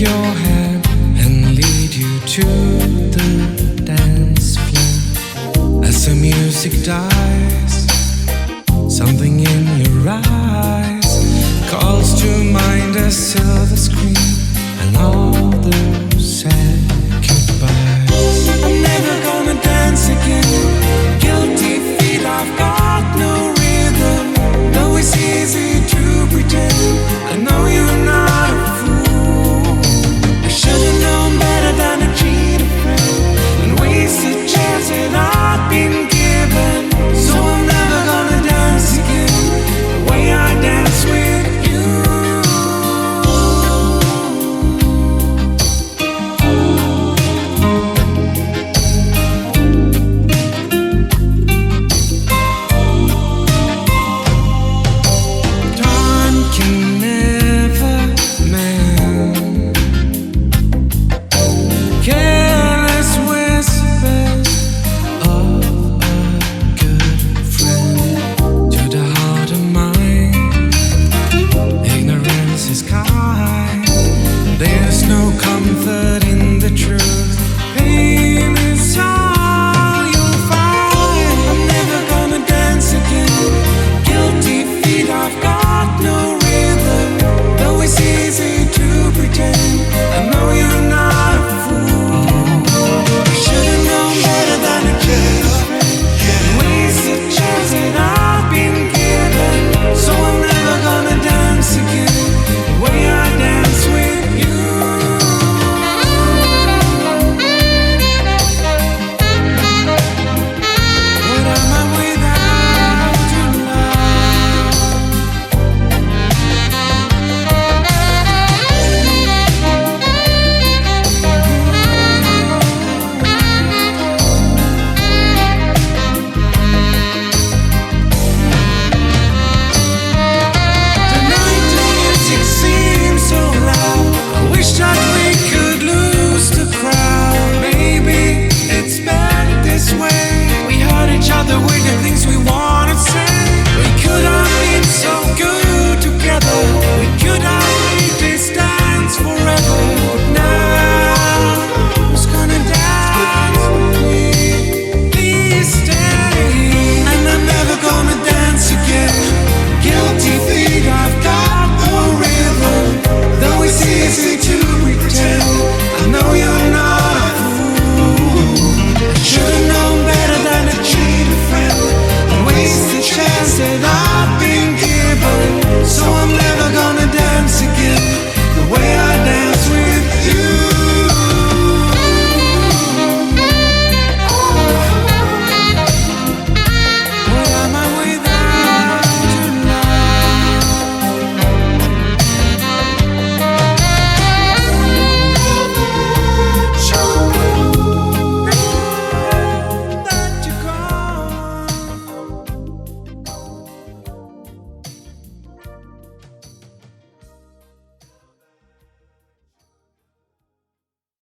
your hand and lead you to the dance floor. As the music dies, something in your eyes calls to mind a silver. no comfort in this way. We hurt each other with the things we